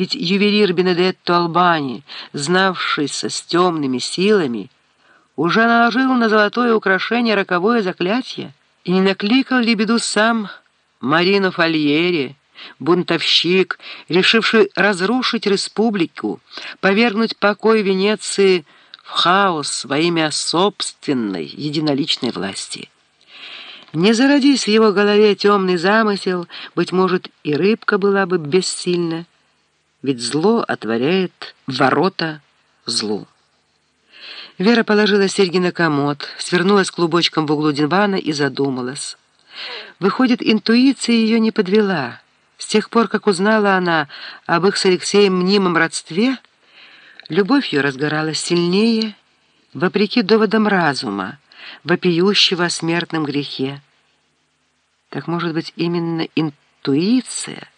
Ведь ювелир Бенедетто Албани, знавшийся с темными силами, уже наложил на золотое украшение роковое заклятие. И не накликал ли беду сам Марино Фальери, бунтовщик, решивший разрушить республику, повергнуть покой Венеции в хаос во имя собственной единоличной власти? Не зародись в его голове темный замысел, быть может, и рыбка была бы бессильна, ведь зло отворяет ворота злу. Вера положила серьги на комод, свернулась клубочком в углу дивана и задумалась. Выходит, интуиция ее не подвела. С тех пор, как узнала она об их с Алексеем мнимом родстве, любовь ее разгоралась сильнее, вопреки доводам разума, вопиющего о смертном грехе. Так, может быть, именно интуиция,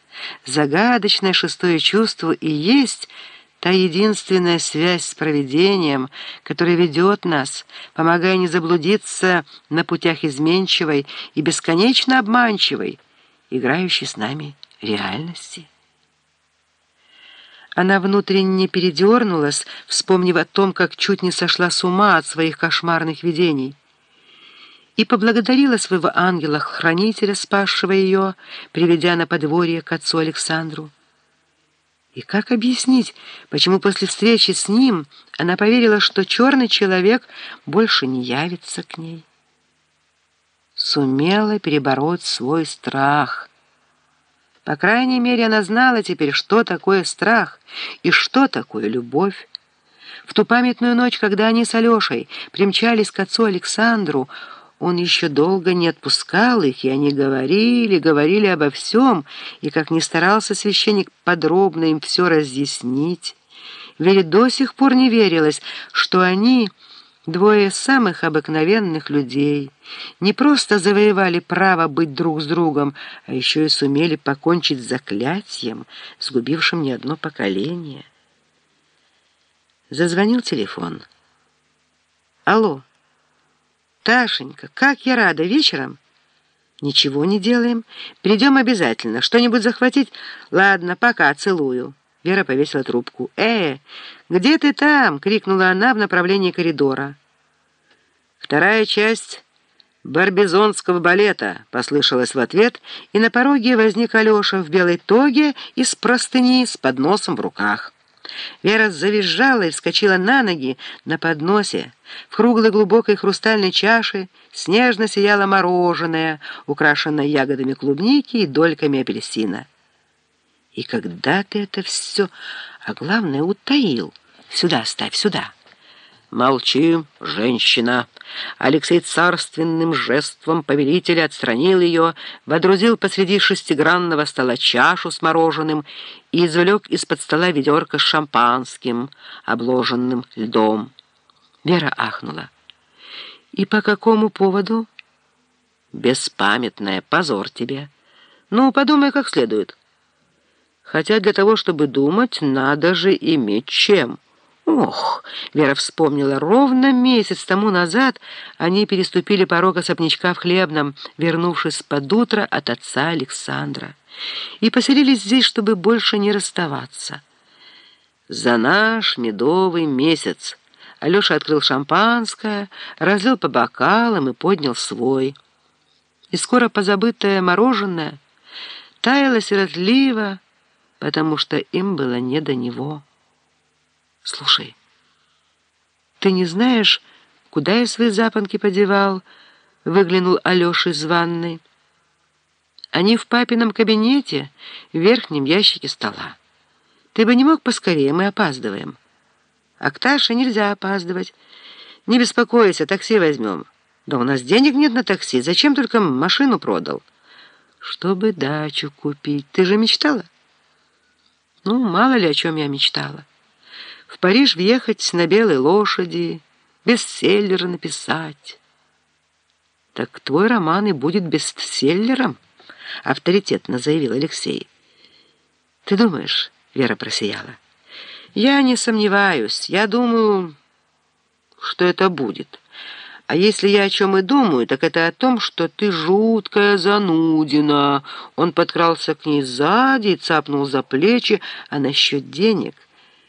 загадочное шестое чувство и есть та единственная связь с провидением, которая ведет нас, помогая не заблудиться на путях изменчивой и бесконечно обманчивой, играющей с нами реальности. Она внутренне передернулась, вспомнив о том, как чуть не сошла с ума от своих кошмарных видений и поблагодарила своего ангела-хранителя, спасшего ее, приведя на подворье к отцу Александру. И как объяснить, почему после встречи с ним она поверила, что черный человек больше не явится к ней? Сумела перебороть свой страх. По крайней мере, она знала теперь, что такое страх и что такое любовь. В ту памятную ночь, когда они с Алешей примчались к отцу Александру, он еще долго не отпускал их, и они говорили, говорили обо всем, и, как ни старался священник подробно им все разъяснить, ведь до сих пор не верилось, что они, двое самых обыкновенных людей, не просто завоевали право быть друг с другом, а еще и сумели покончить с заклятием, сгубившим не одно поколение. Зазвонил телефон. «Алло!» «Ташенька, как я рада! Вечером?» «Ничего не делаем. Придем обязательно. Что-нибудь захватить?» «Ладно, пока, целую». Вера повесила трубку. «Э, где ты там?» — крикнула она в направлении коридора. «Вторая часть барбизонского балета», — послышалась в ответ, и на пороге возник Алеша в белой тоге и с простыни с подносом в руках. Вера завизжала и вскочила на ноги на подносе. В круглой глубокой хрустальной чаше снежно сияло мороженое, украшенное ягодами клубники и дольками апельсина. «И когда ты это все, а главное, утаил? Сюда ставь, сюда!» «Молчи, женщина!» Алексей царственным жестом повелителя отстранил ее, водрузил посреди шестигранного стола чашу с мороженым и извлек из-под стола ведерко с шампанским, обложенным льдом. Вера ахнула. «И по какому поводу?» «Беспамятная, позор тебе. Ну, подумай как следует. Хотя для того, чтобы думать, надо же иметь чем». Ох, Вера вспомнила, ровно месяц тому назад они переступили порог особнячка в Хлебном, вернувшись под утро от отца Александра, и поселились здесь, чтобы больше не расставаться. За наш медовый месяц Алеша открыл шампанское, разлил по бокалам и поднял свой. И скоро позабытое мороженое таяло сиротливо, потому что им было не до него. «Слушай, ты не знаешь, куда я свои запонки подевал?» — выглянул Алеша из ванной. «Они в папином кабинете, в верхнем ящике стола. Ты бы не мог поскорее, мы опаздываем». «А к нельзя опаздывать. Не беспокойся, такси возьмем». «Да у нас денег нет на такси. Зачем только машину продал?» «Чтобы дачу купить. Ты же мечтала?» «Ну, мало ли, о чем я мечтала». В Париж въехать на белой лошади, бестселлер написать. Так твой роман и будет бестселлером, авторитетно заявил Алексей. Ты думаешь, Вера просияла. Я не сомневаюсь, я думаю, что это будет. А если я о чем и думаю, так это о том, что ты жуткая занудина». Он подкрался к ней сзади и цапнул за плечи, а насчет денег —